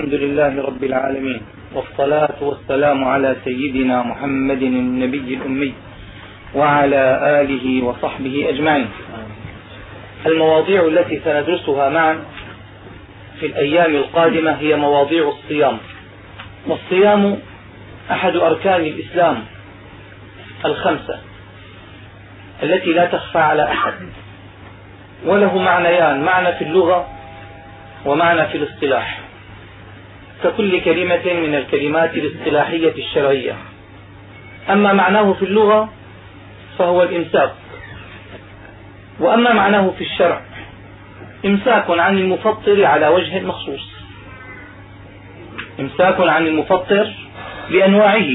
الحمد لله رب العالمين والصلاة والسلام على سيدنا محمد النبي الأمي وعلى آله وصحبه أجمعين. المواضيع التي سندرسها معا في الأيام القادمة هي مواضيع الصيام. والصيام أحد أركان الإسلام الخمسة التي لا تخفى على أحد وله معنيان معنى في اللغة ومعنى في الاصطلاح. ككل كلمة من الكلمات الاصطلاحية الشرعية. أما معناه في اللغة فهو الإمساك. وأما معناه في الشرع إمساك عن المفطر على وجه مخصوص. إمساك عن المفطر بأنواعه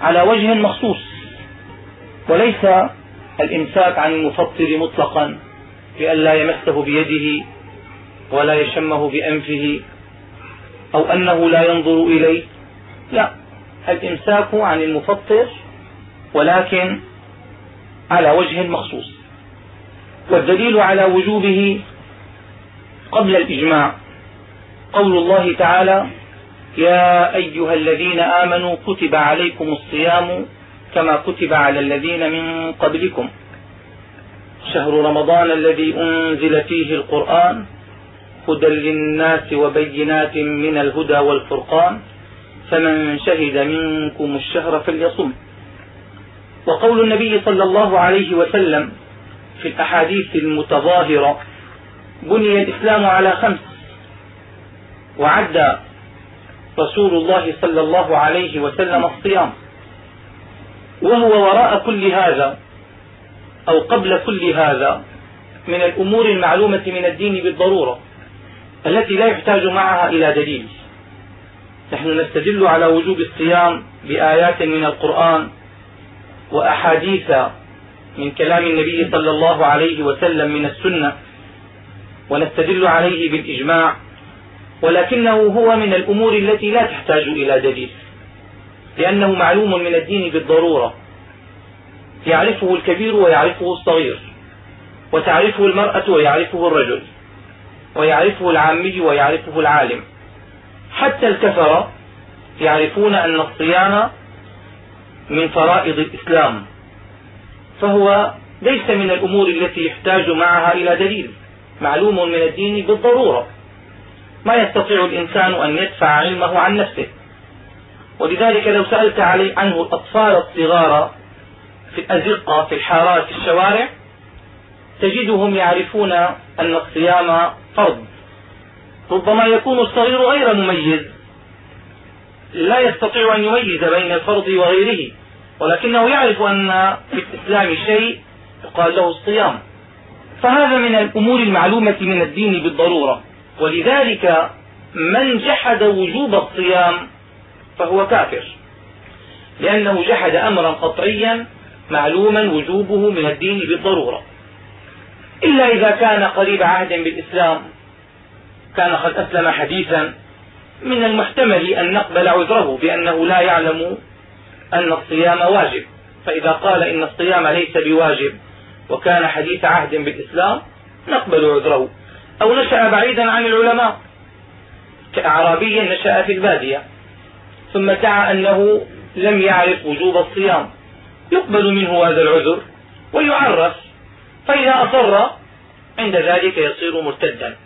على وجه مخصوص. وليس الإمساك عن المفطر مطلقا بأن لا يمسه بيده ولا يشمه بأنفه أو أنه لا ينظر إليه. لا الإمساك عن المفطر ولكن على وجه مخصوص. والدليل على وجوبه قبل الإجماع قول الله تعالى يا أيها الذين آمنوا كتب عليكم الصيام كما كتب على الذين من قبلكم. شهر رمضان الذي أنزل فيه القرآن هدى للناس وبينات من الهدى والفرقان فمن شهد منكم الشهر فليصم. وقول النبي صلى الله عليه وسلم في الأحاديث المتظاهرة بني الإسلام على خمس وعد رسول الله صلى الله عليه وسلم الصيام. وهو وراء كل هذا أو قبل كل هذا من الأمور المعلومة من الدين بالضرورة. التي لا يحتاج معها إلى دليل. نحن نستدل على وجوب الصيام بآيات من القرآن وأحاديث من كلام النبي صلى الله عليه وسلم من السنة ونستدل عليه بالإجماع ولكنه هو من الأمور التي لا تحتاج إلى دليل لأنه معلوم من الدين بالضرورة. يعرفه الكبير ويعرفه الصغير وتعرفه المرأة ويعرفه الرجل. ويعرفه العامي ويعرفه العالم. حتى الكفرة يعرفون أن الصيام من فرائض الإسلام. فهو ليس من الأمور التي يحتاج معها إلى دليل. معلوم من الدين بالضرورة. ما يستطيع الإنسان أن يدفع علمه عن نفسه. ولذلك لو سألت علي عنه الأطفال الصغار في الأزقة في الحارات في الشوارع تجدهم يعرفون أن الصيام فرض. ربما يكون الصغير غير مميز. لا يستطيع أن يميز بين الفرض وغيره ولكنه يعرف أن في الإسلام شيء يقال له الصيام. فهذا من الأمور المعلومة من الدين بالضرورة. ولذلك من جحد وجوب الصيام فهو كافر. لأنه جحد أمرا قطعيا معلوما وجوبه من الدين بالضرورة. إلا إذا كان قريب عهد بالإسلام. كان قد أسلم حديثا من المحتمل أن نقبل عذره بأنه لا يعلم أن الصيام واجب. فإذا قال إن الصيام ليس بواجب وكان حديث عهد بالإسلام نقبل عذره. أو نشأ بعيدا عن العلماء. كأعرابي نشأ في البادية. ثم ادعى أنه لم يعرف وجوب الصيام. يقبل منه هذا العذر ويعرف فإذا أصر عند ذلك يصير مرتدا.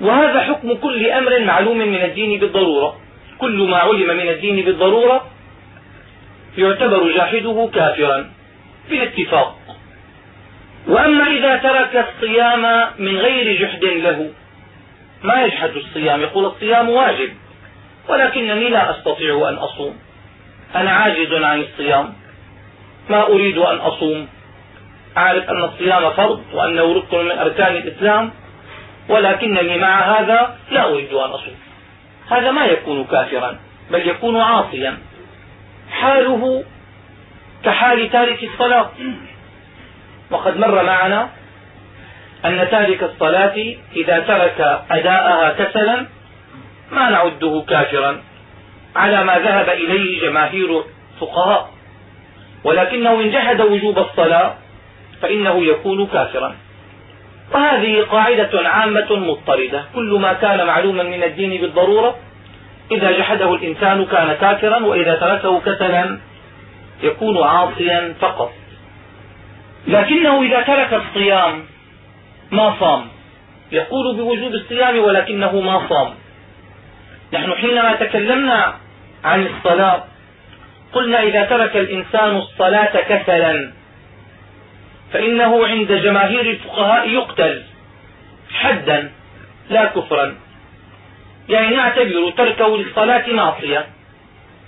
وهذا حكم كل أمر معلوم من الدين بالضرورة. كل ما علم من الدين بالضرورة يعتبر جاحده كافرا بالاتفاق. وأما إذا ترك الصيام من غير جحد له ما يجحد الصيام؟ يقول الصيام واجب ولكنني لا أستطيع أن أصوم. أنا عاجز عن الصيام ما أريد أن أصوم. أعرف أن الصيام فرض وأنه ركن من أركان الإسلام ولكنني مع هذا لا أريد أن أصوم. هذا ما يكون كافرا بل يكون عاصيا. حاله كحال تارك الصلاة. وقد مر معنا أن تارك الصلاة إذا ترك أداءها كسلا ما نعده كافرا. على ما ذهب إليه جماهير الفقهاء. ولكنه إن جحد وجوب الصلاة فإنه يكون كافرا. وهذه قاعدة عامة مضطردة. كل ما كان معلوما من الدين بالضرورة إذا جحده الإنسان كان كافرا وإذا تركه كسلا يكون عاصيا فقط. لكنه إذا ترك الصيام ما صام. يقول بوجوب الصيام ولكنه ما صام. نحن حينما تكلمنا عن الصلاة قلنا إذا ترك الإنسان الصلاة كسلا فإنه عند جماهير الفقهاء يقتل. حدا لا كفرا. يعني نعتبر تركه للصلاة معصية.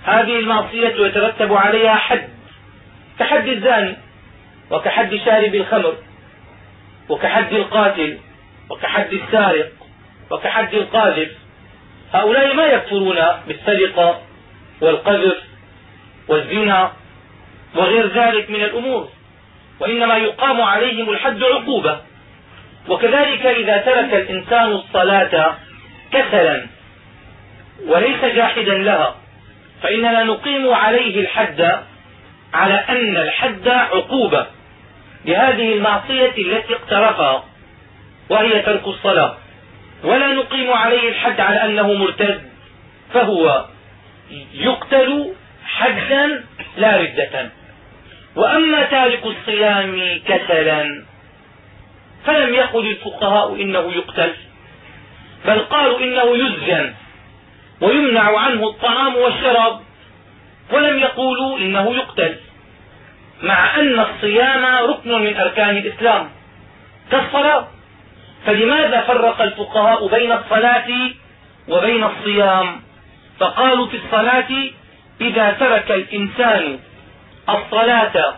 هذه المعصية يترتب عليها حد. كحد الزاني وكحد شارب الخمر وكحد القاتل وكحد السارق وكحد القاذف. هؤلاء ما يكفرون بالسرقة والقذف والزنا وغير ذلك من الأمور. وإنما يقام عليهم الحد عقوبة. وكذلك إذا ترك الإنسان الصلاة كسلا وليس جاحدا لها فإننا نقيم عليه الحد على أن الحد عقوبة لهذه المعصية التي اقترفها وهي ترك الصلاة. ولا نقيم عليه الحد على أنه مرتد فهو يقتل حدا لا ردة. وأما تارك الصيام كسلا فلم يقل الفقهاء إنه يقتل بل قالوا إنه يسجن ويمنع عنه الطعام والشراب ولم يقولوا إنه يقتل مع أن الصيام ركن من أركان الإسلام كالصلاة. فلماذا فرق الفقهاء بين الصلاة وبين الصيام؟ فقالوا في الصلاة إذا ترك الإنسان الصلاة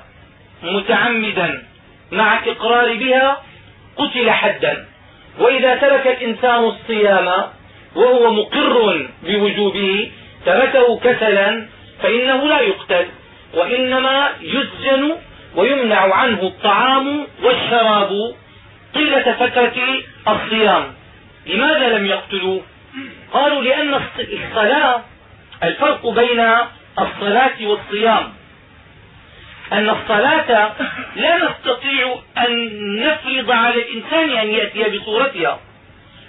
متعمدا مع الإقرار بها قتل حدا. وإذا ترك الإنسان الصيام وهو مقر بوجوبه تركه كسلا فإنه لا يقتل وإنما يسجن ويمنع عنه الطعام والشراب طيلة فترة الصيام. لماذا لم يقتلوا قالوا لأن الصلاة الفرق بين الصلاة والصيام. أن الصلاة لا نستطيع أن نفرض على الإنسان أن يأتي بصورتها.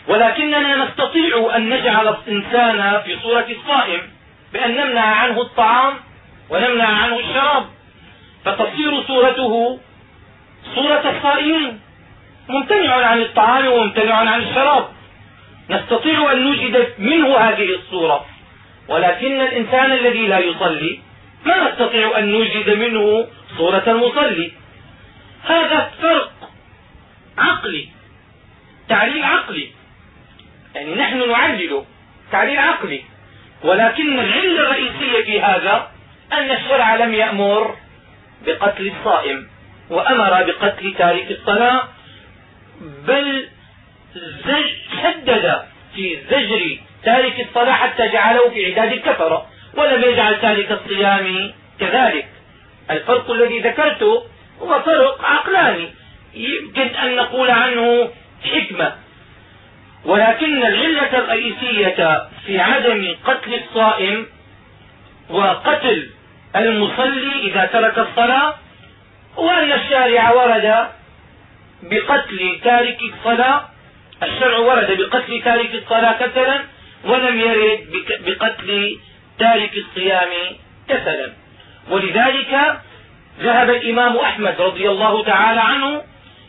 ولكننا نستطيع أن نجعل الإنسان في صورة الصائم بأن نمنع عنه الطعام ونمنع عنه الشراب. فتصير صورته صورة الصائمين. ممتنع عن الطعام وممتنع عن الشراب. نستطيع أن نوجد منه هذه الصورة. ولكن الإنسان الذي لا يصلي ما نستطيع أن نوجد منه صورة المصلي. هذا فرق عقلي تعليل عقلي. يعني نحن نعلل تعليل عقلي. ولكن العلة الرئيسية في هذا أن الشرع لم يأمر بقتل الصائم وأمر بقتل تارك الصلاة بل شدد في زجر تارك الصلاة حتى جعله في عداد الكفرة. ولم يجعل تارك الصيام كذلك. الفرق الذي ذكرته هو فرق عقلاني. يمكن أن نقول عنه حكمة. ولكن العلة الرئيسية في عدم قتل الصائم وقتل المصلي إذا ترك الصلاة هو أن الشارع ورد بقتل تارك الصلاة. الشرع ورد بقتل تارك الصلاة كسلا ولم يرد بقتل تارك الصيام كسلا. ولذلك ذهب الإمام أحمد رضي الله تعالى عنه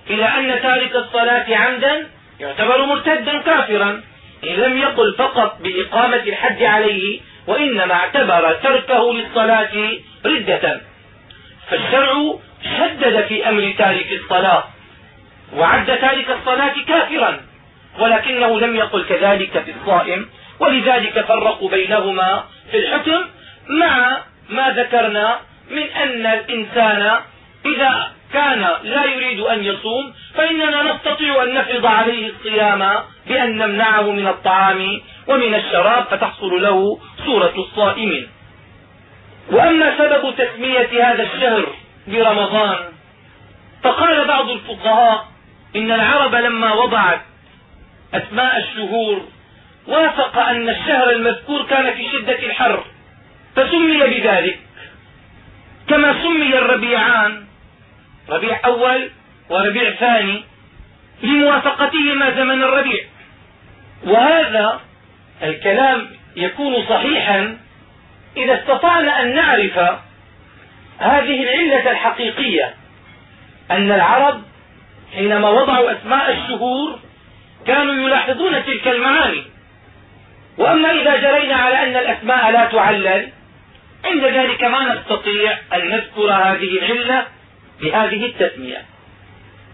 إلى أن تارك الصلاة عمدا يعتبر مرتدا كافرا. إن لم يقل فقط بإقامة الحد عليه وإنما اعتبر تركه للصلاة ردة. فالشرع شدد في أمر تارك الصلاة وعد تارك الصلاة كافرا ولكنه لم يقل كذلك في الصائم. ولذلك فرقوا بينهما في الحكم مع ما ذكرنا من أن الإنسان إذا كان لا يريد أن يصوم فإننا نستطيع أن نفرض عليه الصيام بأن نمنعه من الطعام ومن الشراب فتحصل له صورة الصائمين. وأما سبب تسمية هذا الشهر برمضان فقال بعض الفقهاء إن العرب لما وضعت أسماء الشهور وافق أن الشهر المذكور كان في شدة الحر فسمي بذلك. كما سمي الربيعان ربيع أول وربيع ثاني لموافقتهما زمن الربيع. وهذا الكلام يكون صحيحا إذا استطعنا أن نعرف هذه العلة الحقيقية أن العرب حينما وضعوا أسماء الشهور كانوا يلاحظون تلك المعاني. وأما إذا جرينا على أن الأسماء لا تعلل عند ذلك ما نستطيع أن نذكر هذه العلة بهذه التسمية.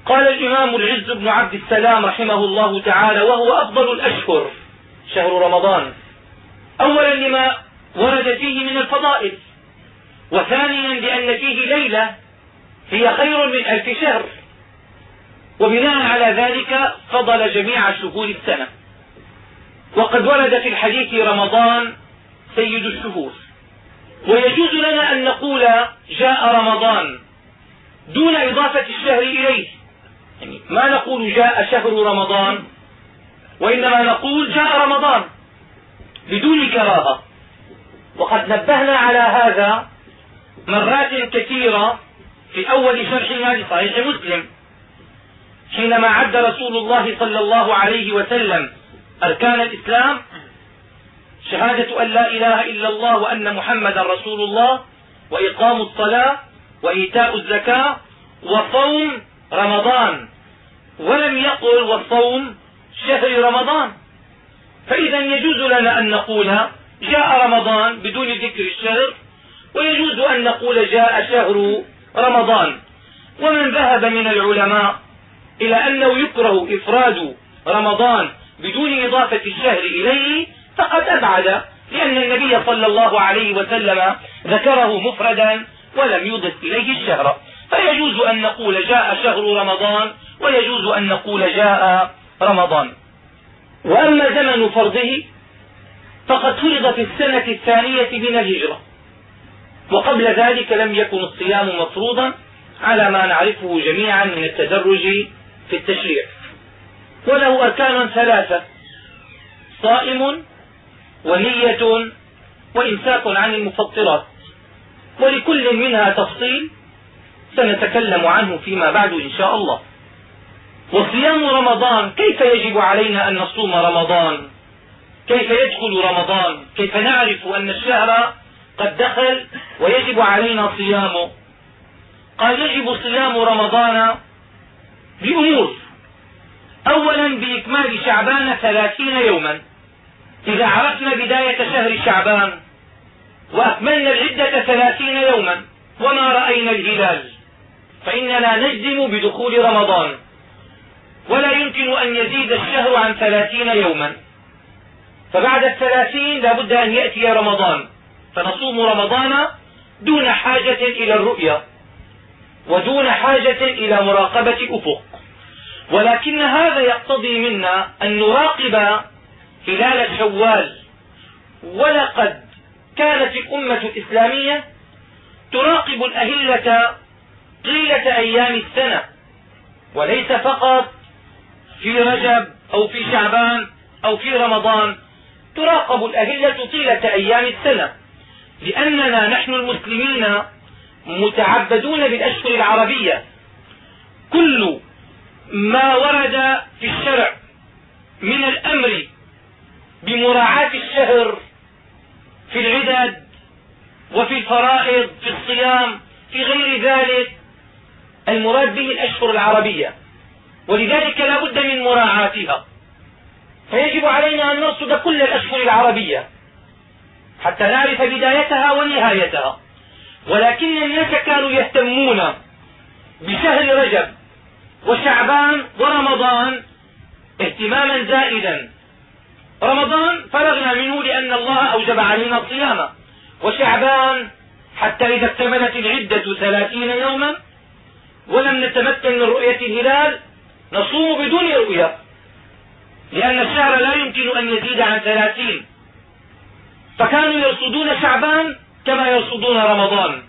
قال الإمام العز بن عبد السلام رحمه الله تعالى وهو أفضل الأشهر شهر رمضان. أولا لما ورد فيه من الفضائل وثانيا لأن فيه ليلة هي خير من ألف شهر. وبناء على ذلك فضل جميع شهور السنة. وقد ورد في الحديث رمضان سيد الشهور. ويجوز لنا أن نقول جاء رمضان دون إضافة الشهر إليه. يعني ما نقول جاء شهر رمضان وإنما نقول جاء رمضان بدون كراهة. وقد نبهنا على هذا مرات كثيرة في أول شرحنا لصحيح مسلم حينما عد رسول الله صلى الله عليه وسلم أركان الإسلام شهادة أن لا إله إلا الله وأن محمدا رسول الله وإقام الصلاة وإيتاء الزكاة وصوم رمضان. ولم يقل وصوم شهر رمضان. فإذا يجوز لنا أن نقول جاء رمضان بدون ذكر الشهر ويجوز أن نقول جاء شهر رمضان. ومن ذهب من العلماء إلى أنه يكره إفراد رمضان بدون إضافة الشهر إليه فقد أبعد لأن النبي صلى الله عليه وسلم ذكره مفردا ولم يضف إليه الشهر. فيجوز أن نقول جاء شهر رمضان ويجوز أن نقول جاء رمضان. وأما زمن فرضه فقد فرض في السنة الثانية من الهجرة. وقبل ذلك لم يكن الصيام مفروضا على ما نعرفه جميعا من التدرج في التشريع. وله أركان ثلاثة صائم ونية وإمساك عن المفطرات. ولكل منها تفصيل سنتكلم عنه فيما بعد إن شاء الله. وصيام رمضان كيف يجب علينا أن نصوم رمضان؟ كيف يدخل رمضان؟ كيف نعرف أن الشهر قد دخل ويجب علينا صيامه؟ قال يجب صيام رمضان بأمور. أولا بإكمال شعبان ثلاثين يوما. إذا عرفنا بداية شهر شعبان وأكملنا العدة ثلاثين يوما وما رأينا الهلال فإننا نجزم بدخول رمضان. ولا يمكن أن يزيد الشهر عن ثلاثين يوما. فبعد الثلاثين لا بد أن يأتي رمضان. فنصوم رمضان دون حاجة إلى الرؤية ودون حاجة إلى مراقبة الأفق ولكن هذا يقتضي منا أن نراقب هلال شوال ولقد كانت الأمة الإسلامية تراقب الأهلة طيلة أيام السنة وليس فقط في رجب أو في شعبان أو في رمضان تراقب الأهلة طيلة أيام السنة لأننا نحن المسلمين متعبدون بالأشهر العربية. كل ما ورد في الشرع من الأمر بمراعاة الشهر في العدد وفي الفرائض في الصيام في غير ذلك المراد به الأشهر العربية. ولذلك لا بد من مراعاتها. فيجب علينا أن نرصد كل الأشهر العربية حتى نعرف بدايتها ونهايتها. ولكن الناس كانوا يهتمون بشهر رجب. وشعبان ورمضان اهتماما زائدا. رمضان فرغنا منه لأن الله أوجب علينا الصيام. وشعبان حتى إذا اكتملت العدة ثلاثين يوما ولم نتمكن من رؤية الهلال نصوم بدون رؤية لأن الشهر لا يمكن أن يزيد عن ثلاثين. فكانوا يرصدون شعبان كما يرصدون رمضان.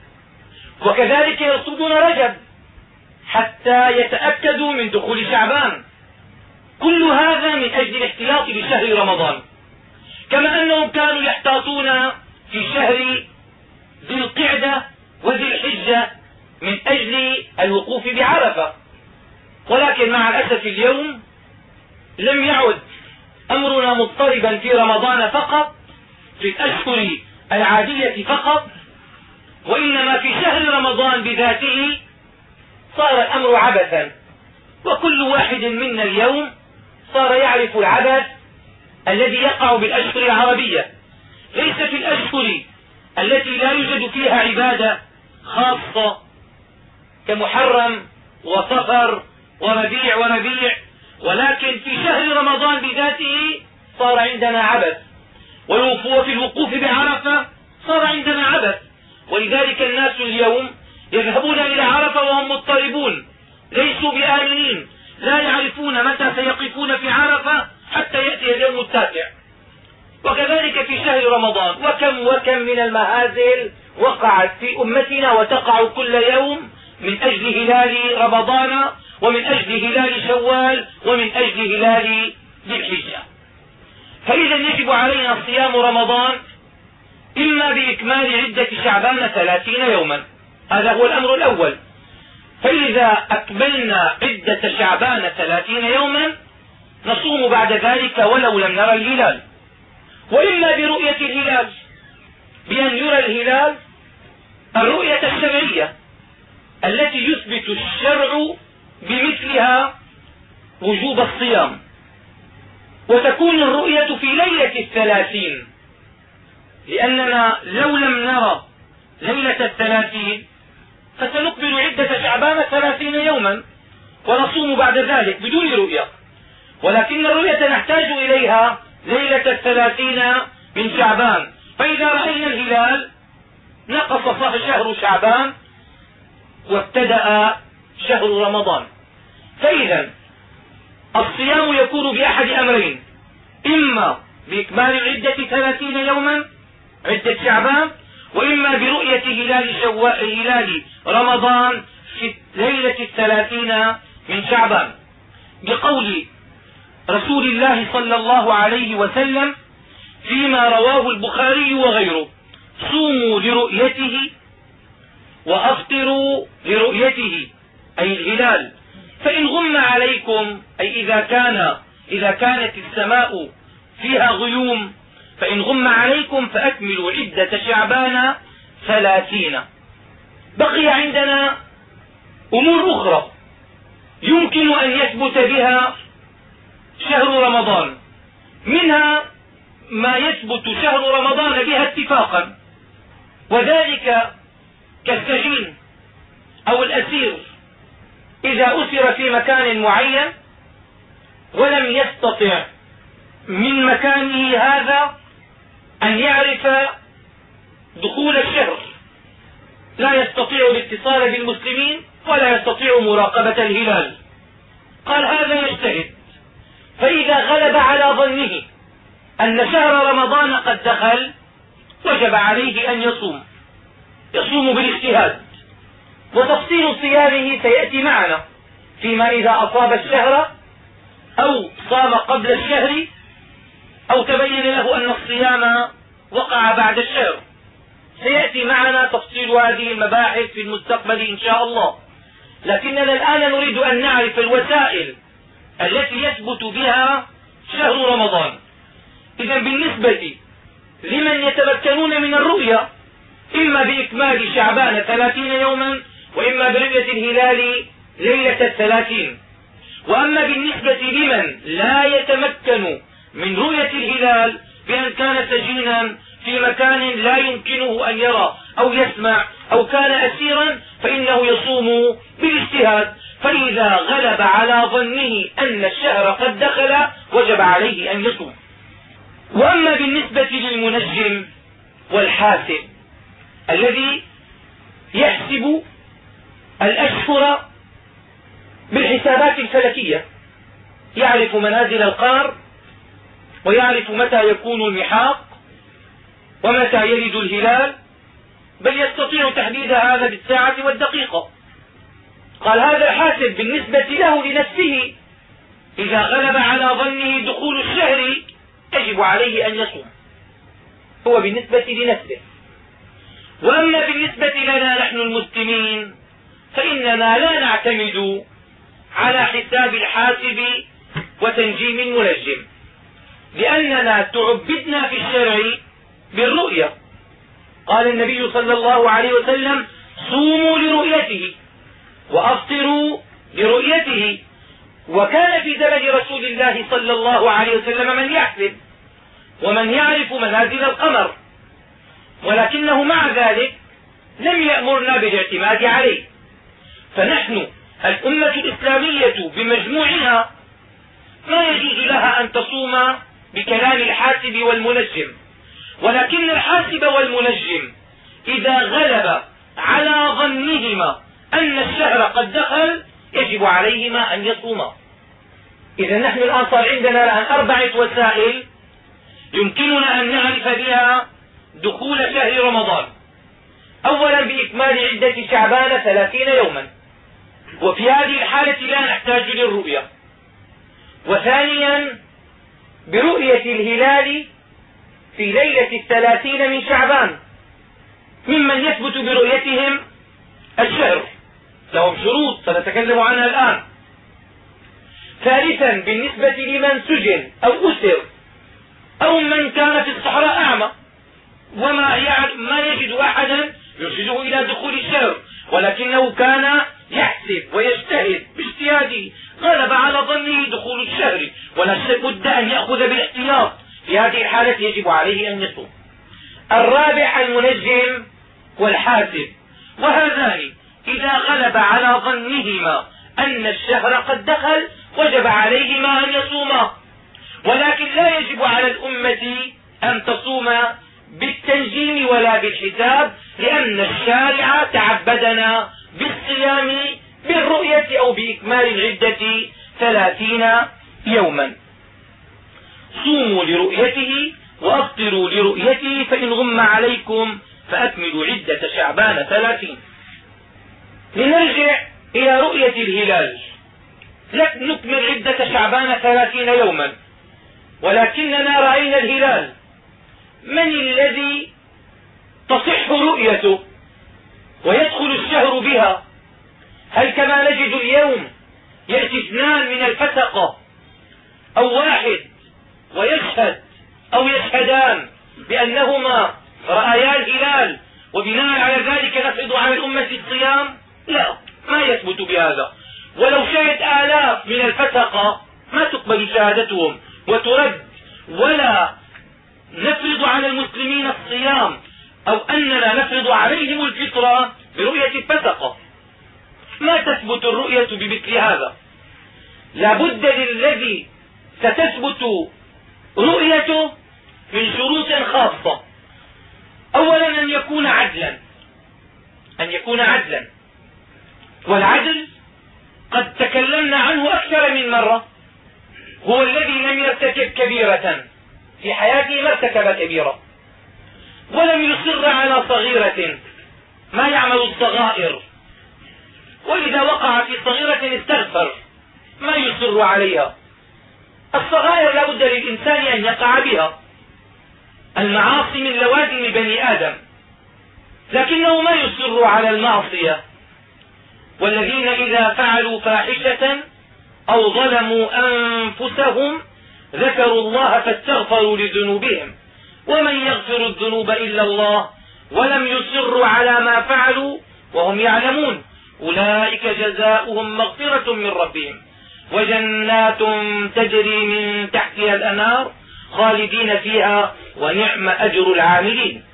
وكذلك يرصدون رجب. حتى يتأكدوا من دخول شعبان. كل هذا من أجل الاحتياط بشهر رمضان. كما أنهم كانوا يحتاطون في شهر ذي القعدة وذي الحجة من أجل الوقوف بعرفة. ولكن مع الأسف اليوم لم يعد أمرنا مضطربا في رمضان فقط في الأشهر العادية فقط وإنما في شهر رمضان بذاته صار الأمر عبثا. وكل واحد منا اليوم صار يعرف العبث الذي يقع بالأشهر العربية. ليس في الأشهر التي لا يوجد فيها عبادة خاصة كمحرم وصفر وربيع وربيع ولكن في شهر رمضان بذاته صار عندنا عبث. وفي الوقوف بعرفة صار عندنا عبث. ولذلك الناس اليوم يذهبون إلى عرفة وهم مضطربون. ليسوا بآمنين. لا يعرفون متى سيقفون في عرفة حتى يأتي اليوم التاسع. وكذلك في شهر رمضان. وكم وكم من المهازل وقعت في أمتنا وتقع كل يوم من أجل هلال رمضان ومن أجل هلال شوال ومن أجل هلال ذي الحجة. فإذا يجب علينا صيام رمضان إما بإكمال عدة شعبان ثلاثين يوما. هذا هو الأمر الأول. فإذا أكملنا عدة شعبان ثلاثين يوما نصوم بعد ذلك ولو لم نرى الهلال. وإما برؤية الهلال بأن يرى الهلال الرؤية الشرعية التي يثبت الشرع بمثلها وجوب الصيام. وتكون الرؤية في ليلة الثلاثين لأننا لو لم نرى ليلة الثلاثين فسنقبل عدة شعبان ثلاثين يوما ونصوم بعد ذلك بدون رؤية. ولكن الرؤية نحتاج إليها ليلة الثلاثين من شعبان. فإذا رأينا الهلال نقص شهر شعبان وابتدأ شهر رمضان. فإذا الصيام يكون بأحد أمرين. إما بإكمال العدة ثلاثين يوما عدة شعبان وإما برؤية هلال, هلال رمضان في ليلة الثلاثين من شعبان. بقول رسول الله صلى الله عليه وسلم فيما رواه البخاري وغيره صوموا لرؤيته وأفطروا لرؤيته أي الهلال. فإن غم عليكم أي إذا كان إذا كانت السماء فيها غيوم فإن غم عليكم فأكملوا عدة شعبان ثلاثين. بقي عندنا أمور أخرى يمكن أن يثبت بها شهر رمضان. منها ما يثبت شهر رمضان بها اتفاقا وذلك كالسجين أو الأسير. إذا أسر في مكان معين ولم يستطع من مكانه هذا أن يعرف دخول الشهر. لا يستطيع الاتصال بالمسلمين ولا يستطيع مراقبة الهلال. قال هذا يجتهد. فإذا غلب على ظنه أن شهر رمضان قد دخل وجب عليه أن يصوم. يصوم بالاجتهاد. وتفصيل صيامه سيأتي معنا فيما إذا أصاب الشهر أو صام قبل الشهر أو تبين له أن الصيام وقع بعد الشهر. سيأتي معنا تفصيل هذه المباحث في المستقبل إن شاء الله. لكننا الآن نريد أن نعرف الوسائل التي يثبت بها شهر رمضان. إذا بالنسبة لمن يتمكنون من الرؤيا إما بإكمال شعبان ثلاثين يوما وإما برؤية الهلال ليلة الثلاثين. وأما بالنسبة لمن لا يتمكن من رؤية الهلال بأن كان سجينا في مكان لا يمكنه أن يرى أو يسمع أو كان أسيرا فإنه يصوم بالاجتهاد. فإذا غلب على ظنه أن الشهر قد دخل وجب عليه أن يصوم. وأما بالنسبة للمنجم والحاسب الذي يحسب الأشهر بالحسابات الفلكية يعرف منازل القمر ويعرف متى يكون المحاق ومتى يلد الهلال بل يستطيع تحديد هذا بالساعة والدقيقة. قال هذا حاسب بالنسبة له لنفسه إذا غلب على ظنه دخول الشهر يجب عليه أن يصوم. هو بالنسبة لنفسه. وأما بالنسبة لنا نحن المسلمين فإننا لا نعتمد على حساب الحاسب وتنجيم المنجم لأننا تعبدنا في الشرع بالرؤية. قال النبي صلى الله عليه وسلم صوموا لرؤيته وأفطروا لرؤيته. وكان في زمن رسول الله صلى الله عليه وسلم من يحسب ومن يعرف منازل القمر. ولكنه مع ذلك لم يأمرنا بالاعتماد عليه. فنحن الأمة الإسلامية بمجموعها ما يجوز لها أن تصوم بكلام الحاسب والمنجم. ولكن الحاسب والمنجم إذا غلب على ظنهما أن الشهر قد دخل يجب عليهما أن يصوما. إذا نحن الآن صار عندنا الآن أربعة وسائل يمكننا أن نعرف بها دخول شهر رمضان. أولا بإكمال عدة شعبان ثلاثين يوما. وفي هذه الحالة لا نحتاج للرؤية. وثانيا برؤية الهلال في ليلة الثلاثين من شعبان ممن يثبت برؤيتهم الشهر لهم شروط سنتكلم عنها الآن. ثالثا بالنسبة لمن سجن أو أسر أو من كان في الصحراء أعمى وما ما يجد أحدا يرشده إلى دخول الشهر ولكنه كان يحسب ويجتهد باجتهاده. غلب على ظنه دخول الشهر ولا بد أن يأخذ بالاحتياط. في هذه الحالة يجب عليه أن يصوم. الرابع المنجم والحاسب وهذان إذا غلب على ظنهما أن الشهر قد دخل وجب عليهما أن يصوما. ولكن لا يجب على الأمة أن تصوم بالتنجيم ولا بالحساب لأن الشارع تعبدنا بالصيام بالرؤية أو بإكمال العدة ثلاثين يوما. صوموا لرؤيته وأفطروا لرؤيته فإن غم عليكم فأكملوا عدة شعبان ثلاثين. لنرجع إلى رؤية الهلال. نكمل عدة شعبان ثلاثين يوما. ولكننا رأينا الهلال. من الذي تصح رؤيته ويدخل الشهر بها؟ هل كما نجد اليوم يأتي اثنان من الفسقة أو واحد ويشهد أو يشهدان بأنهما رأيا الهلال وبناء على ذلك نفرض على الأمة الصيام؟ لا ما يثبت بهذا. ولو شهد آلاف من الفسقة ما تقبل شهادتهم وترد ولا نفرض على المسلمين الصيام أو أننا نفرض عليهم الفطرة برؤية الفسقة ما تثبت الرؤية بمثل هذا؟ لا بد للذي ستثبت رؤيته من شروط خاصة. أولا أن يكون عدلا. أن يكون عدلا. والعدل قد تكلمنا عنه أكثر من مرة. هو الذي لم يرتكب كبيرة. في حياته ما ارتكب كبيرة ولم يصر على صغيرة. ما يعمل الصغائر. وإذا وقع في صغيرة استغفر. ما يصر عليها. الصغائر لا بد للإنسان أن يقع بها. المعاصي من لوازم بني آدم. لكنه ما يصر على المعصية. والذين إذا فعلوا فاحشة أو ظلموا أنفسهم ذكروا الله فاستغفروا لذنوبهم. ومن يغفر الذنوب إلا الله ولم يصروا على ما فعلوا وهم يعلمون. أولئك جزاؤهم مغفرة من ربهم. وجنات تجري من تحتها الأنهار خالدين فيها ونعم أجر العاملين.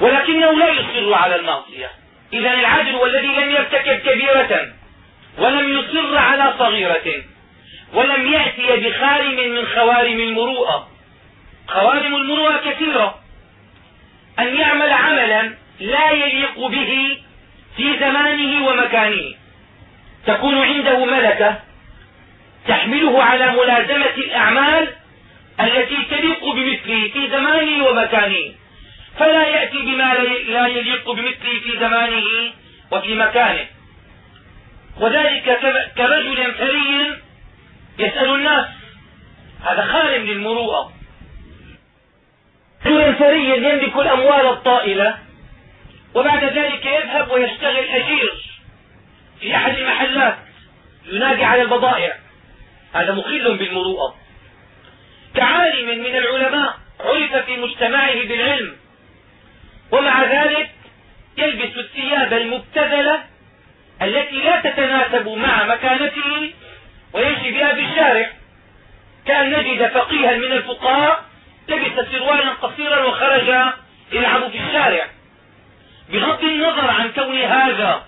ولكنه لا يصر على المعصية. إذا العدل هو الذي لم يرتكب كبيرة ولم يصر على صغيرة. ولم يأتي بخارم من خوارم المروءة. خوارم المروءة كثيرة. أن يعمل عملا لا يليق به في زمانه ومكانه. تكون عنده ملكة تحمله على ملازمة الأعمال التي تليق بمثله في زمانه ومكانه. فلا يأتي بما لا يليق بمثله في زمانه وفي مكانه. وذلك كرجل ثري يسأل الناس. هذا خارم للمروءة. رجل ثري يملك الأموال الطائلة وبعد ذلك يذهب ويشتغل أجير في أحد المحلات ينادي على البضائع. هذا مخل بالمروءة. كعالم من العلماء عرف في مجتمعه بالعلم ومع ذلك يلبس الثياب المبتذلة التي لا تتناسب مع مكانته ويمشي بها في الشارع كأن نجد فقيها من الفقهاء لبس سروالا قصيرا وخرج يلعب في الشارع. بغض النظر عن كون هذا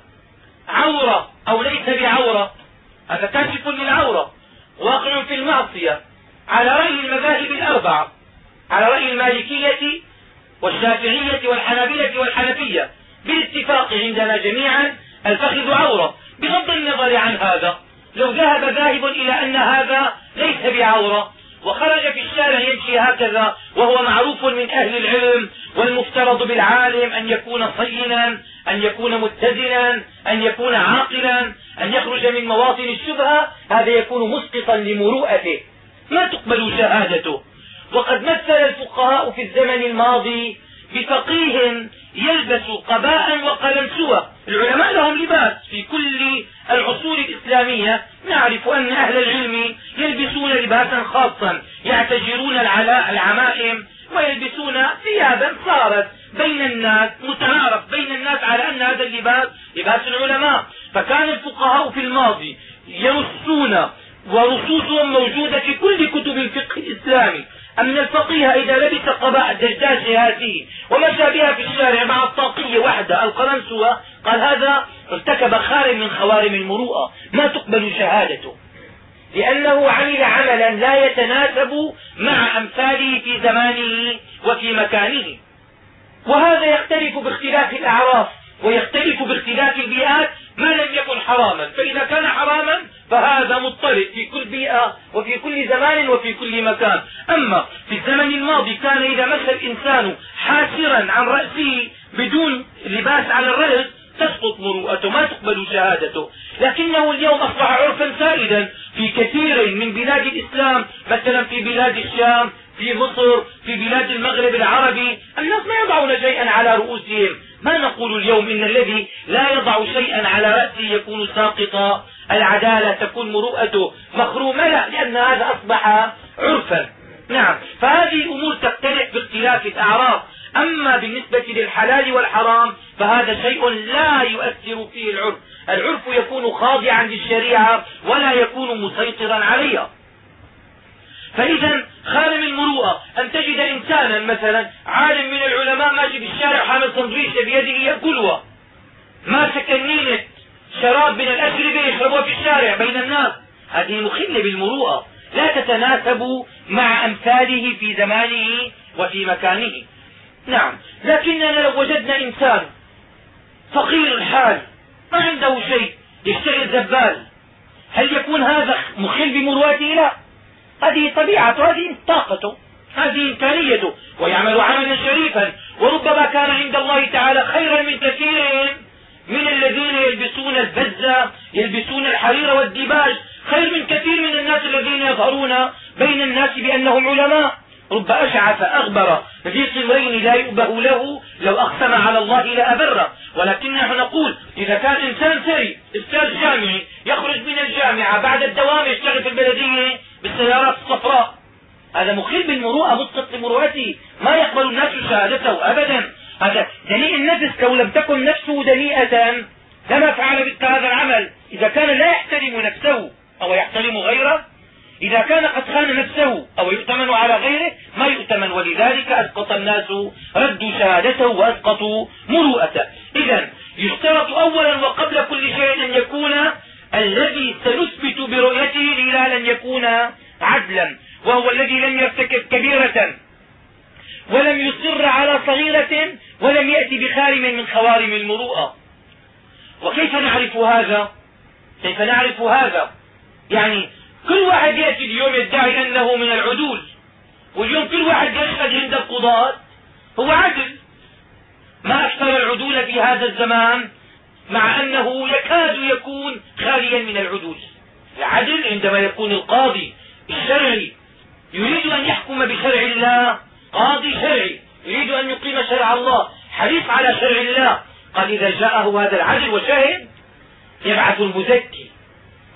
عورة أو ليس بعورة هذا كاشف للعورة واقع في المعصية. على رأي المذاهب الأربعة على رأي المالكية والشافعية والحنابلة والحنفية بالاتفاق عندنا جميعا الفخذ عورة. بغض النظر عن هذا لو ذهب ذاهب إلى أن هذا ليس بعورة وخرج في الشارع يمشي هكذا وهو معروف من أهل العلم والمفترض بالعالم أن يكون صينا أن يكون متزنا أن يكون عاقلا أن يخرج من مواطن الشبهة هذا يكون مسقطا لمروءته. ما تقبل شهادته؟ وقد مثل الفقهاء في الزمن الماضي بفقيه يلبس قباء وقلنسوة العلماء لهم لباس في كل العصور الإسلامية. نعرف أن أهل العلم يلبسون لباسا خاصا يعتجرون العمائم ويلبسون ثيابا صارت بين الناس متعارف بين الناس على أن هذا اللباس لباس العلماء. فكان الفقهاء في الماضي يرصون ورصوصهم موجودة في كل كتب الفقه الإسلامي. أن الفقيه إذا لبس قباء الدجاج هذه ومشى بها في الشارع مع الطاقية وحدة؟ القلنسوة قال هذا ارتكب خارم من خوارم المروءة. ما تقبل شهادته. لأنه عمل عملا لا يتناسب مع أمثاله في زمانه وفي مكانه. وهذا يختلف باختلاف الأعراف. ويختلف باختلاف البيئات ما لم يكن حراما. فإذا كان حراما فهذا مضطرد في كل بيئة وفي كل زمان وفي كل مكان. أما في الزمن الماضي كان إذا مشى الإنسان حاسرا عن رأسه بدون لباس على الرأس تسقط مروءته ما تقبل شهادته. لكنه اليوم أصبح عرفا سائدا في كثير من بلاد الإسلام مثلا في بلاد الشام في مصر في بلاد المغرب العربي الناس ما يضعون شيئا على رؤوسهم. ما نقول اليوم إن الذي لا يضع شيئا على رأسه يكون ساقطا. العدالة تكون مروءته مخرومة لا لأن هذا أصبح عرفا. نعم فهذه الأمور تختلف باختلاف الأعراف أما بالنسبة للحلال والحرام فهذا شيء لا يؤثر فيه العرف. العرف يكون خاضعا للشريعة ولا يكون مسيطرا عليها. فإذا خارم المروءة أن تجد إنسانا مثلا عالم من العلماء ماشي في الشارع حامل سندويشة بيده يأكلها. ماسك النينة شراب من الأشربة يشربوها في الشارع بين الناس. هذه مخلة بالمروءة. لا تتناسب مع أمثاله في زمانه وفي مكانه. نعم. لكننا لو وجدنا إنسان فقير الحال ما عنده شيء يشتغل زبال هل يكون هذا مخل بمروءته؟ لا. هذه طبيعته هذه طاقته هذه إمكانيته ويعمل عملا شريفا وربما كان عند الله تعالى خيرا من كثير من الذين يلبسون البزة يلبسون الحرير والديباج. خير من كثير من الناس الذين يظهرون بين الناس بأنهم علماء. رب أشعث أغبر. ذي صمرين لا يؤبه له لو أقسم على الله لأبره ولكن نحن نقول إذا كان إنسان ثري أستاذ جامعي يخرج من الجامعة بعد الدوام يشتغل في البلدية بالسيارات الصفراء هذا مخل بالمروءة مسقط لمروءته ما يقبل الناس شهادته أبدا. هذا دنيء النفس لو لم تكن نفسه دنيئة لما فعل مثل هذا العمل. إذا كان لا يحترم نفسه أو يحترم غيره إذا كان قد خان نفسه أو يؤتمن على غيره ما يؤتمن. ولذلك أسقط الناس ردوا شهادته وأسقطوا مروءته. إذا يشترط أولا وقبل كل شيء أن يكون الذي سنثبت برؤيته الهلال أن يكون عدلا وهو الذي لم يرتكب كبيرة ولم يصر على صغيرة ولم يأتي بخارم من خوارم المروءة. وكيف نعرف هذا؟ كيف نعرف هذا؟ يعني كل واحد يأتي اليوم يدعي أنه من العدول واليوم كل واحد يشهد عند القضاة هو عدل. ما أكثر العدول في هذا الزمان؟ مع أنه يكاد يكون خاليا من العدول العدل عندما يكون القاضي الشرعي يريد أن يحكم بشرع الله قاضي شرعي يريد أن يقيم شرع الله حريص على شرع الله قال إذا جاءه هذا العدل وشهد يبعث المزكي.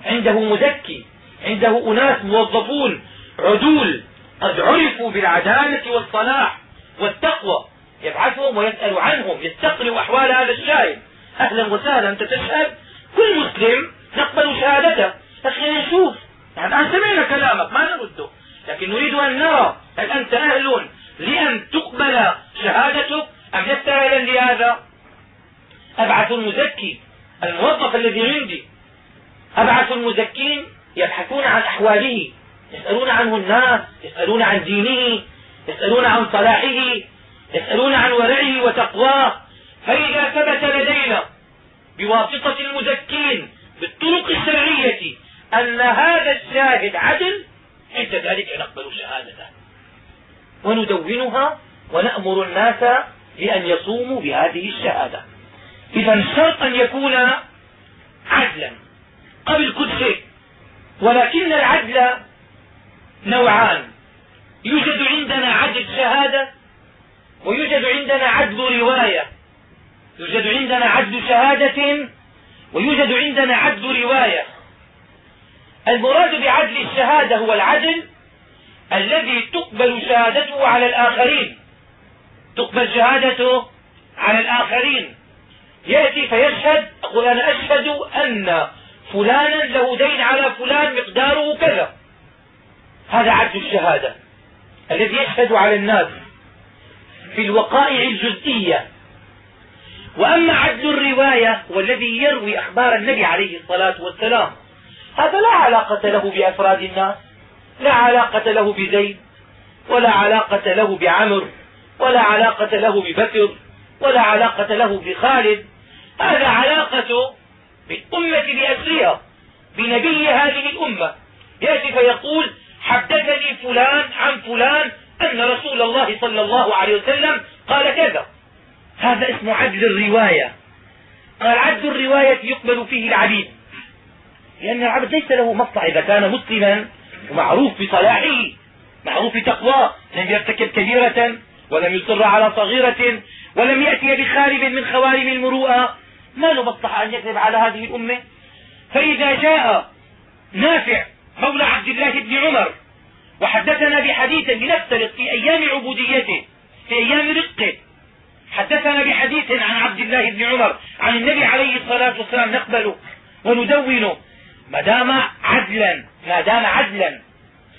عنده مزكي عنده أناس موظفون عدول قد عرفوا بالعدالة والصلاح والتقوى يبعثهم ويسأل عنهم يستقرئ أحوال هذا الشاهد أهلا وسهلا. أنت تشهد كل مسلم نقبل شهادته. لكن نشوف يعني الآن سمعنا كلامك ما نرده. لكن نريد أن نرى هل أنت أهل لأن تقبل شهادتك أم لست أهلا لهذا؟ أبعث المزكي الموظف الذي عندي. أبعث المزكين يبحثون عن أحواله. يسألون عنه الناس يسألون عن دينه يسألون عن صلاحه يسألون عن ورعه وتقواه. فإذا ثبت لدينا بواسطة المزكين بالطرق الشرعية أن هذا الشاهد عدل عند ذلك نقبل شهادته وندونها ونأمر الناس بأن يصوموا بهذه الشهادة. إذا الشرط أن يكون عدلا قبل كل شيء ولكن العدل نوعان. يوجد عندنا عدل شهادة ويوجد عندنا عدل رواية. يوجد عندنا عدل شهادة ويوجد عندنا عدل رواية. المراد بعدل الشهادة هو العدل الذي تقبل شهادته على الآخرين. تقبل شهادته على الآخرين. يأتي فيشهد يقول أنا أشهد أن فلانا له دين على فلان مقداره كذا. هذا عدل الشهادة الذي يشهد على الناس. في الوقائع الجزئية وأما عدل الرواية هو الذي يروي أخبار النبي عليه الصلاة والسلام هذا لا علاقة له بأفراد الناس لا علاقة له بزيد ولا علاقة له بعمر ولا علاقة له ببكر ولا علاقة له بخالد. هذا علاقة بالأمة بأسرها بنبي هذه الأمة. يأتي فيقول حدثني فلان عن فلان أن رسول الله صلى الله عليه وسلم قال كذا. هذا اسمه عدل الرواية. قال عدل الرواية يقبل فيه العبيد. لأن العبد ليس له مصلحة. إذا كان مسلما ومعروف بصلاحه معروف بتقواه لم يرتكب كبيرة ولم يصر على صغيرة ولم يأتي بخارب من خوارم المروءة ما له مصلحة أن يكذب على هذه الأمة. فإذا جاء نافع مولى عبد الله بن عمر وحدثنا بحديث لنفترض في أيام عبوديته في أيام رقه حدثنا بحديث عن عبد الله بن عمر عن النبي عليه الصلاة والسلام نقبله وندونه ما دام عدلا ما دام عدلا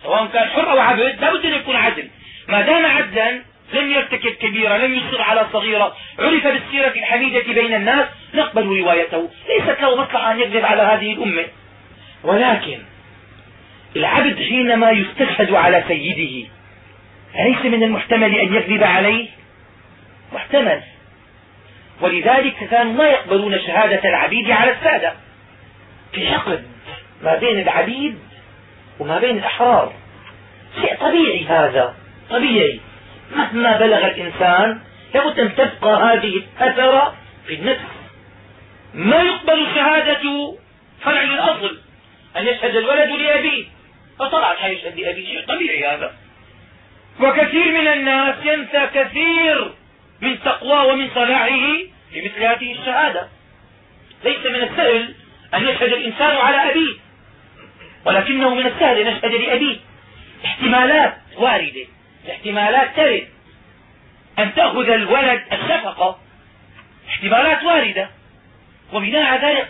سواء كان حر أو عبد لابد أن يكون عدل. ما دام عدلا لم يرتكب كبيرة لم يصر على صغيرة عرف بالسيرة الحميدة بين الناس نقبل روايته. ليست له مصلحة أن يكذب على هذه الأمة. ولكن العبد حينما يستشهد على سيده أليس من المحتمل أن يكذب عليه؟ محتمل. ولذلك كانوا ما يقبلون شهادة العبيد على السادة. في حقد ما بين العبيد وما بين الأحرار. شيء طبيعي هذا طبيعي. مهما بلغ الإنسان لابد أن تبقى هذه الأثرة في النفس. ما يقبل شهادة فرع الأصل أن يشهد الولد لأبيه. فطبعا حيشهد لأبيه. شيء طبيعي هذا. وكثير من الناس ينسى كثير من تقوى ومن صلاحه في مثل هذه الشهادة. ليس من السهل أن يشهد الإنسان على أبيه ولكنه من السهل أن يشهد لأبيه. احتمالات واردة الاحتمالات ترد. أن تأخذ الولد الشفقة احتمالات واردة. وبناء على ذلك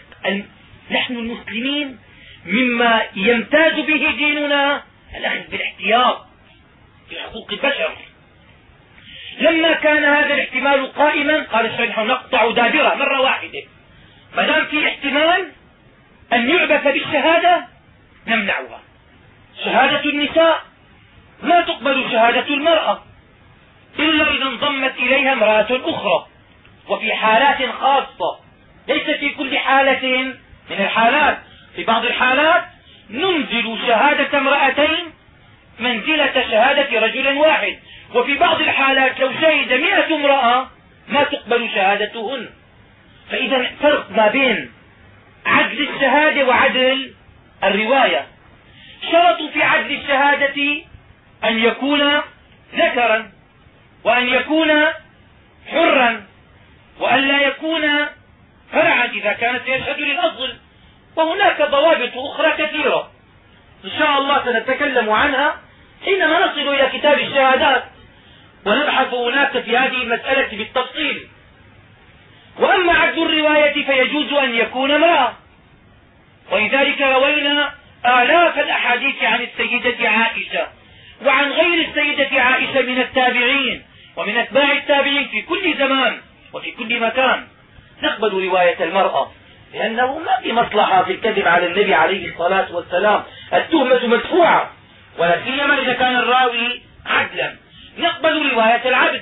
نحن المسلمين مما يمتاز به ديننا الأخذ بالاحتياط في حقوق البشر. لما كان هذا الاحتمال قائما قال الشيخ نقطع دابرة مرة واحدة. ما دام في احتمال أن يعبث بالشهادة نمنعها. شهادة النساء لا تقبل شهادة المرأة. إلا إذا انضمت إليها امرأة أخرى. وفي حالات خاصة ليس في كل حالة من الحالات في بعض الحالات ننزل شهادة امرأتين منزلة شهادة رجل واحد. وفي بعض الحالات لو شهد مئة امرأة ما تقبل شهادتهن. فإذا فرق ما بين عدل الشهادة وعدل الرواية. شرطوا في عدل الشهادة أن يكون ذكرا وأن يكون حرا وأن لا يكون فرعا إذا كان سيشهد للأصل. وهناك ضوابط أخرى كثيرة. إن شاء الله سنتكلم عنها. حينما نصل إلى كتاب الشهادات ونبحث هناك في هذه المسألة بالتفصيل. وأما عدل الرواية فيجوز أن يكون امرأة ولذلك روينا آلاف الأحاديث عن السيدة عائشة وعن غير السيدة عائشة من التابعين ومن أتباع التابعين في كل زمان وفي كل مكان. نقبل رواية المرأة لأنه ما في مصلحة في الكذب على النبي عليه الصلاة والسلام. التهمة مدفوعة. ولا سيما إذا كان الراوي عدلا. نقبل رواية العبد.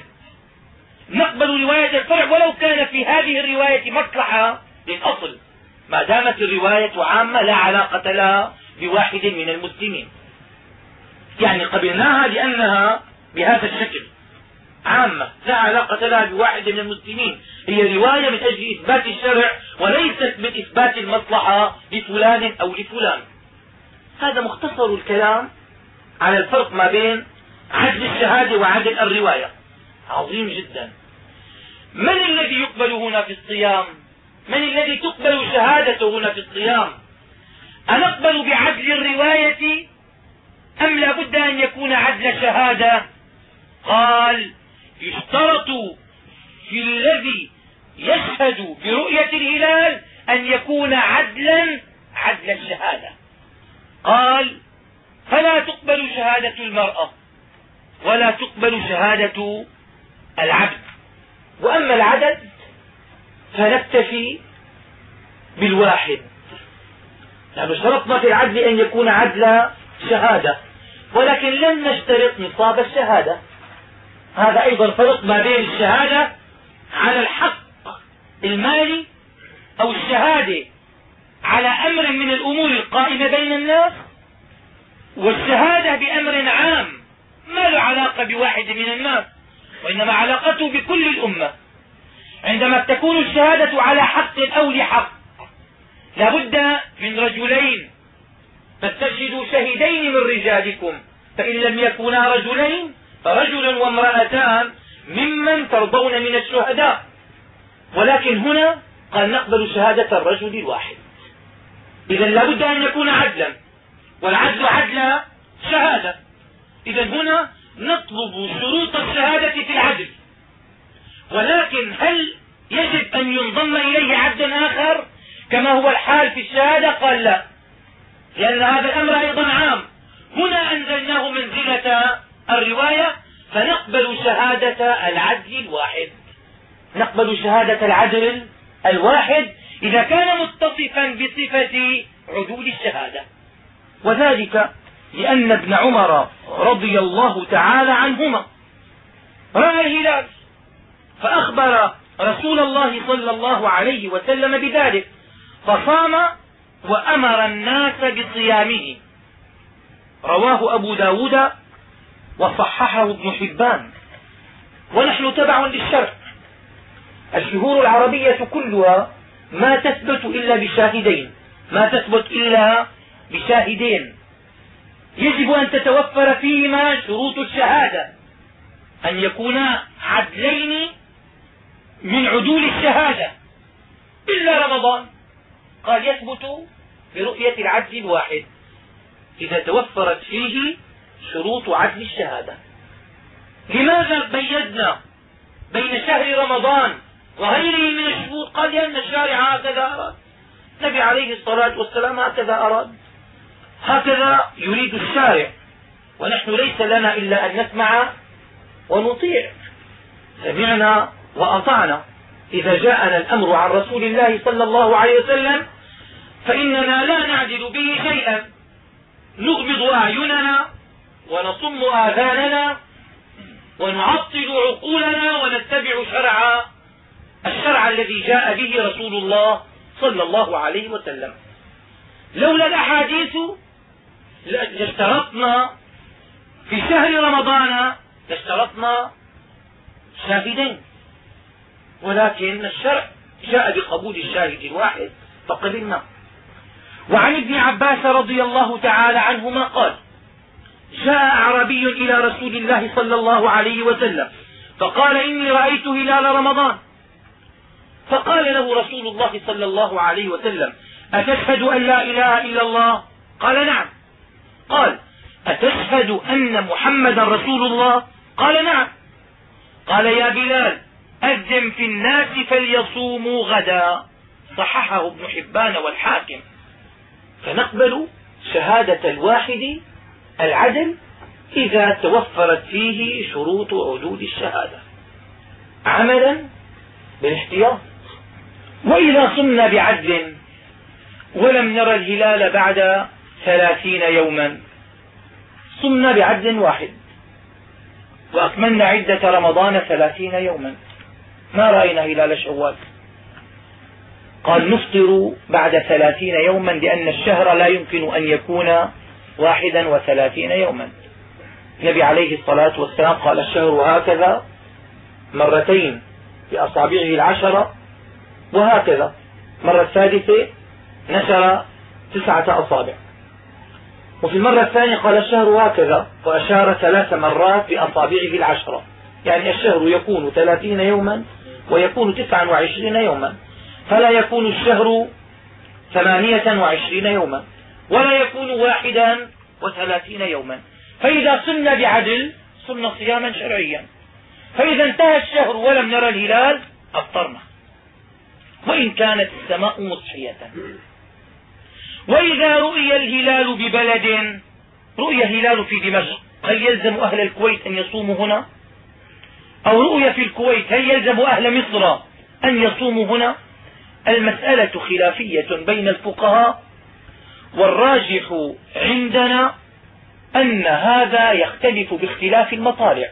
نقبل رواية الفرع. ولو كان في هذه الرواية مصلحة للأصل. ما دامت الرواية عامة لا علاقة لها بواحد من المسلمين. يعني قبلناها لأنها بهذا الشكل. عامة لا علاقة لها بواحد من المسلمين. هي رواية من أجل إثبات الشرع وليست من إثبات المصلحة لفلان أو لفلان. هذا مختصر الكلام. على الفرق ما بين عدل الشهادة وعدل الرواية. عظيم جدا. من الذي يقبل هنا في الصيام؟ من الذي تقبل شهادته هنا في الصيام؟ أنقبل بعدل الرواية أم لا بد أن يكون عدل شهادة؟ قال يشترط في الذي يشهد برؤية الهلال أن يكون عدلا عدل الشهادة. قال فلا تقبل شهادة المرأة ولا تقبل شهادة العبد. وأما العدد فنكتفي بالواحد. نحن اشترطنا في العدل أن يكون عدل شهادة ولكن لن نشترط نصاب الشهادة. هذا أيضا فرق ما بين الشهادة على الحق المالي أو الشهادة على أمر من الأمور القائمة بين الناس والشهادة بأمر عام ما له علاقة بواحد من الناس وإنما علاقته بكل الأمة. عندما تكون الشهادة على حق أو لحق لا بد من رجلين. فاستشهدوا شهدين من رجالكم فإن لم يكونا رجلين فرجل وامرأتان ممن ترضون من الشهداء. ولكن هنا قال نقبل شهادة الرجل الواحد. إذا لا بد أن يكون عدلا. والعدل عدل شهادة. إذا هنا نطلب شروط الشهادة في العدل ولكن هل يجب أن ينضم إليه عبد آخر كما هو الحال في الشهادة؟ قال لا. لأن هذا الأمر أيضا عام. هنا أنزلناه منزلة الرواية فنقبل شهادة العدل الواحد. نقبل شهادة العدل الواحد إذا كان متصفا بصفة عدول الشهادة. وذلك لأن ابن عمر رضي الله تعالى عنهما رأى الهلال فأخبر رسول الله صلى الله عليه وسلم بذلك فصام وأمر الناس بصيامه. رواه أبو ب داود وصححه ابن حبان. ونحن تبع للشرع الشهور العربية كلها ما تثبت إلا بشاهدين ما تثبت إلا بشاهدين. يجب أن تتوفر فيهما شروط الشهادة. أن يكونا عدلين من عدول الشهادة. إلا رمضان. قال يثبت برؤية العدل الواحد. إذا توفرت فيه شروط عدل الشهادة. لماذا بيدنا بين شهر رمضان وغيره من الشهور؟ قال لأن الشارع هكذا أراد. النبي عليه الصلاة والسلام هكذا أراد. هكذا يريد الشارع. ونحن ليس لنا إلا أن نسمع ونطيع. سمعنا وأطعنا. إذا جاءنا الأمر عن رسول الله صلى الله عليه وسلم فإننا لا نعدل به شيئا. نغمض أعيننا ونصم آذاننا ونعطل عقولنا ونتبع شرع الشرع الذي جاء به رسول الله صلى الله عليه وسلم. لولا الأحاديث لاشترطنا في شهر رمضان لاشترطنا شاهدين. ولكن الشرع جاء بقبول الشاهد الواحد فقبلنا وعن ابن عباس رضي الله تعالى عنهما قال جاء أعربي إلى رسول الله صلى الله عليه وسلم فقال إني رأيت هلال رمضان. فقال له رسول الله صلى الله عليه وسلم أتشهد أن لا إله إلا الله؟ قال نعم. قال أتشهد أن محمدا رسول الله؟ قال نعم. قال يا بلال أذن في الناس فليصوموا غدا. صححه ابن حبان والحاكم. فنقبل شهادة الواحد العدل إذا توفرت فيه شروط عدود الشهادة. عملا بالاحتياط. وإذا صمنا بعدل ولم نرى الهلال بعد ثلاثين يوما. صمنا بعدل واحد. وأكملنا عدة رمضان ثلاثين يوما. ما رأينا هلال شوال. قال نفطر بعد ثلاثين يوما لأن الشهر لا يمكن أن يكون واحدا وثلاثين يوما. النبي عليه الصلاة والسلام قال الشهر هكذا مرتين بأصابعه العشرة وهكذا. مرة الثالثة نشر تسعة أصابع. وفي المرة الثانية قال الشهر هكذا وأشار ثلاث مرات بأصابعه العشرة. يعني الشهر يكون ثلاثين يوما ويكون تسعا وعشرين يوما. فلا يكون الشهر ثمانية وعشرين يوما ولا يكون واحدا وثلاثين يوما. فإذا صمنا بعدل صمنا صياما شرعيا. فإذا انتهى الشهر ولم نرى الهلال أفطرنا. وإن كانت السماء مصحية. وإذا رؤي الهلال ببلد رؤي هلال في دمشق هل يلزم أهل الكويت أن يصوموا هنا؟ أو رؤي في الكويت هل يلزم أهل مصر أن يصوموا هنا؟ المسألة خلافية بين الفقهاء والراجح عندنا أن هذا يختلف باختلاف المطالع.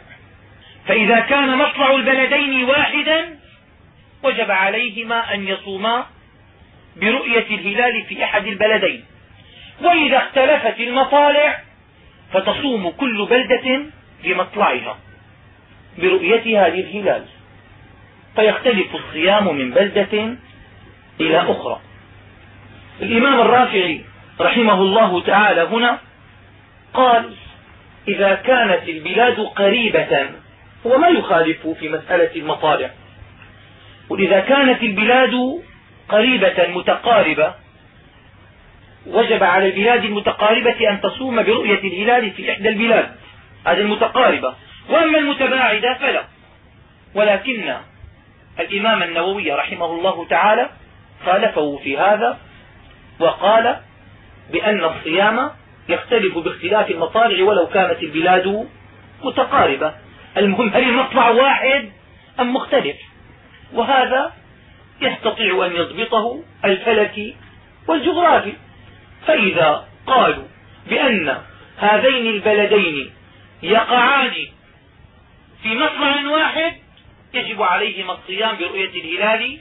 فإذا كان مطلع البلدين واحدا وجب عليهما أن يصوما برؤية الهلال في أحد البلدين. وإذا اختلفت المطالع فتصوم كل بلدة بمطلعها برؤيتها للهلال فيختلف الصيام من بلدة إلى أخرى. الإمام الرافعي رحمه الله تعالى هنا قال إذا كانت البلاد قريبة هو ما يخالف في مسألة المطالع وإذا كانت البلاد قريبة متقاربة وجب على البلاد المتقاربة أن تصوم برؤية الهلال في إحدى البلاد. هذه المتقاربة. وأما المتباعدة فلا. ولكن الإمام النووي رحمه الله تعالى خالفه في هذا وقال بأن الصيام يختلف باختلاف المطالع ولو كانت البلاد متقاربة. المهم هل المطلع واحد أم مختلف؟ وهذا يستطيع أن يضبطه الفلكي والجغرافي فإذا قالوا بأن هذين البلدين يقعان في مطلع واحد يجب عليهما الصيام برؤية الهلال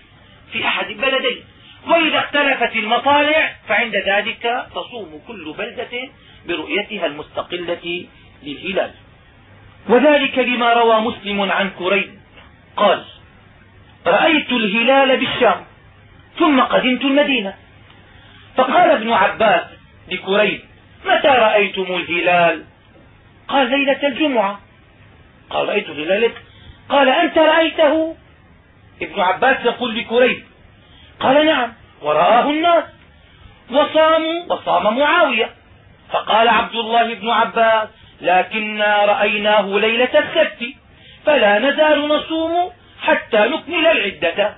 في أحد البلدين. وإذا اختلفت المطالع فعند ذلك تصوم كل بلدة برؤيتها المستقلة للهلال. وذلك لما روى مسلم عن كريب. قال رأيت الهلال بالشام ثم قدمت المدينة. فقال ابن عباس لكريب متى رأيتم الهلال؟ قال ليلة الجمعة. قال رأيت الهلال قال أنت رأيته؟ ابن عباس يقول لكريب قال نعم ورآه الناس. وصاموا وصام معاوية. فقال عبد الله بن عباس لكنا رأيناه ليلة السبت فلا نزال نصوم حتى نكمل العدة.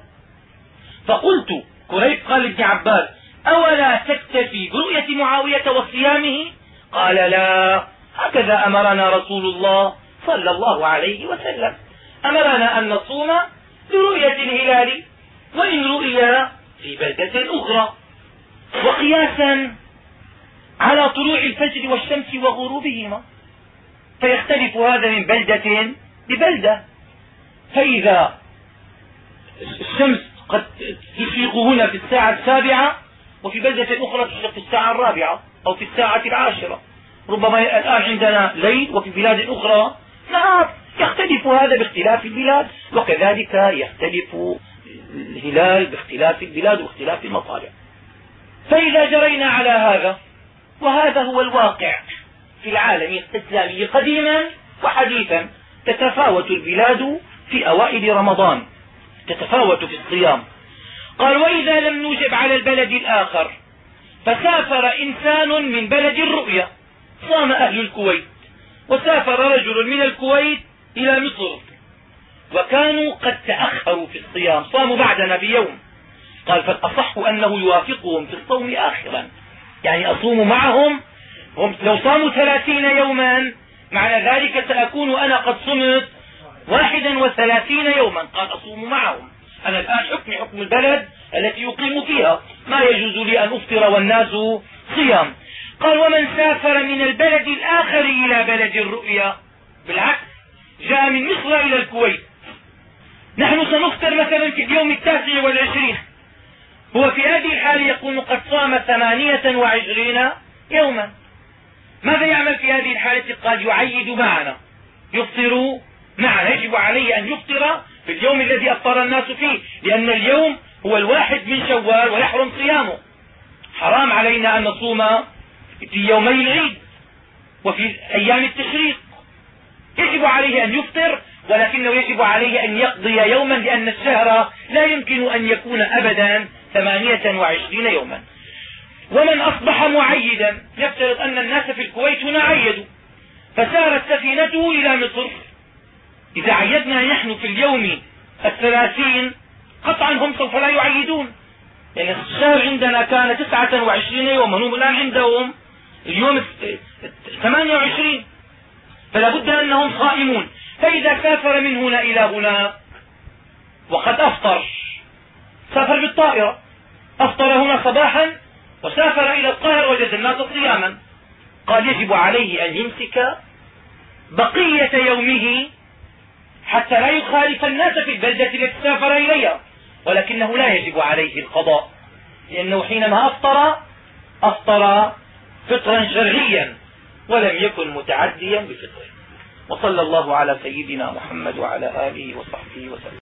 فقلت كريب قال ابن عباس أولا تكتفي برؤية معاوية وصيامه؟ قال لا. هكذا أمرنا رسول الله صلى الله عليه وسلم. أمرنا أن نصوم برؤية الهلال وإن رؤي في بلدة أخرى. وقياسا على طلوع الفجر والشمس وغروبهما. فيختلف هذا من بلدة لبلدة. فإذا الشمس قد تشرق هنا في الساعة السابعة وفي بلدة أخرى تشرق في الساعة الرابعة أو في الساعة العاشرة. ربما الآن عندنا ليل وفي بلاد أخرى نهار. يختلف هذا باختلاف البلاد وكذلك يختلف الهلال باختلاف البلاد واختلاف المطالع. فإذا جرينا على هذا وهذا هو الواقع في العالم الإسلامي قديما وحديثا تتفاوت البلاد في أوائل رمضان تتفاوت في الصيام. قال وإذا لم نوجب على البلد الآخر فسافر إنسان من بلد الرؤيا صام أهل الكويت وسافر رجل من الكويت إلى مصر. وكانوا قد تأخروا في الصيام صاموا بعدنا بيوم قال فالأصح أنه يوافقهم في الصوم آخرا. يعني أصوم معهم هم لو صاموا ثلاثين يوما معنى ذلك سأكون أنا قد صمت واحدا وثلاثين يوما. قال أصوم معهم. أنا الآن حكمي حكم البلد التي يقيم فيها. ما يجوز لي أن أفطر والناس صيام. قال ومن سافر من البلد الآخر إلى بلد الرؤيا. بالعكس جاء من مصر إلى الكويت. نحن سنفطر مثلا في اليوم التاسع والعشرين. هو في هذه الحال يكون قد صام ثمانية وعشرين يوما. ماذا يعمل في هذه الحالة؟ قال يعيد معنا. يفطر معنا يجب عليه أن يفطر في اليوم الذي أفطر الناس فيه لأن اليوم هو الواحد من شوال ويحرم صيامه. حرام علينا أن نصوم في يومي العيد وفي أيام التشريق. يجب عليه أن يفطر ولكنه يجب عليه أن يقضي يوما لأن الشهر لا يمكن أن يكون أبدا ثمانية وعشرين يوما. ومن أصبح معيدا يفترض أن الناس في الكويت هنا عيدوا فسارت سفينته إلى مصر. إذا عيدنا نحن في اليوم الثلاثين قطعا هم سوف لا يعيدون. يعني الشهر عندنا كان تسعة وعشرين يوما هم الآن عندهم اليوم ثمانية وعشرين. فلا بد أنهم صائمون. فإذا سافر من هنا إلى هنا وقد أفطر. سافر بالطائرة. أفطر هنا صباحا وسافر إلى القاهرة وجد الناس صياما قال يجب عليه أن يمسك بقية يومه حتى لا يخالف الناس في البلدة التي سافر إليها ولكنه لا يجب عليه القضاء لأنه حينما أفطر أفطر فطرا شرعيا ولم يكن متعديا بفطره. وصلى الله على سيدنا محمد وعلى آله وصحبه وسلم.